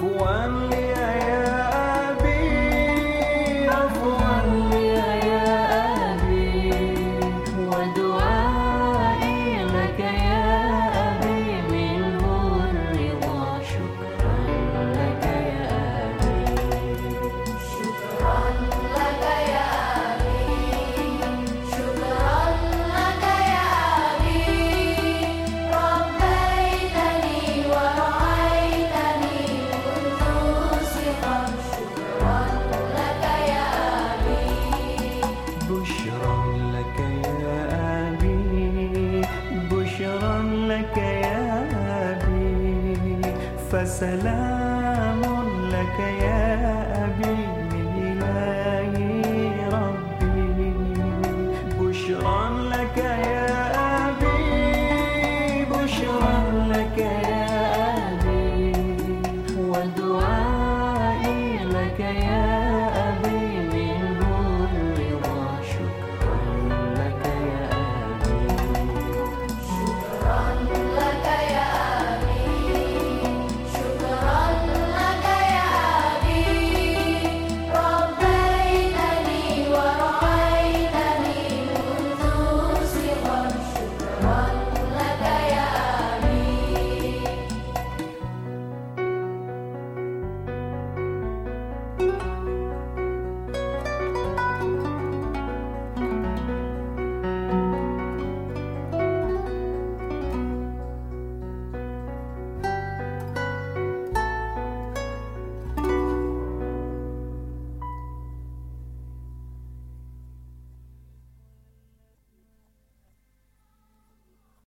one. Yeah. سلام لك يا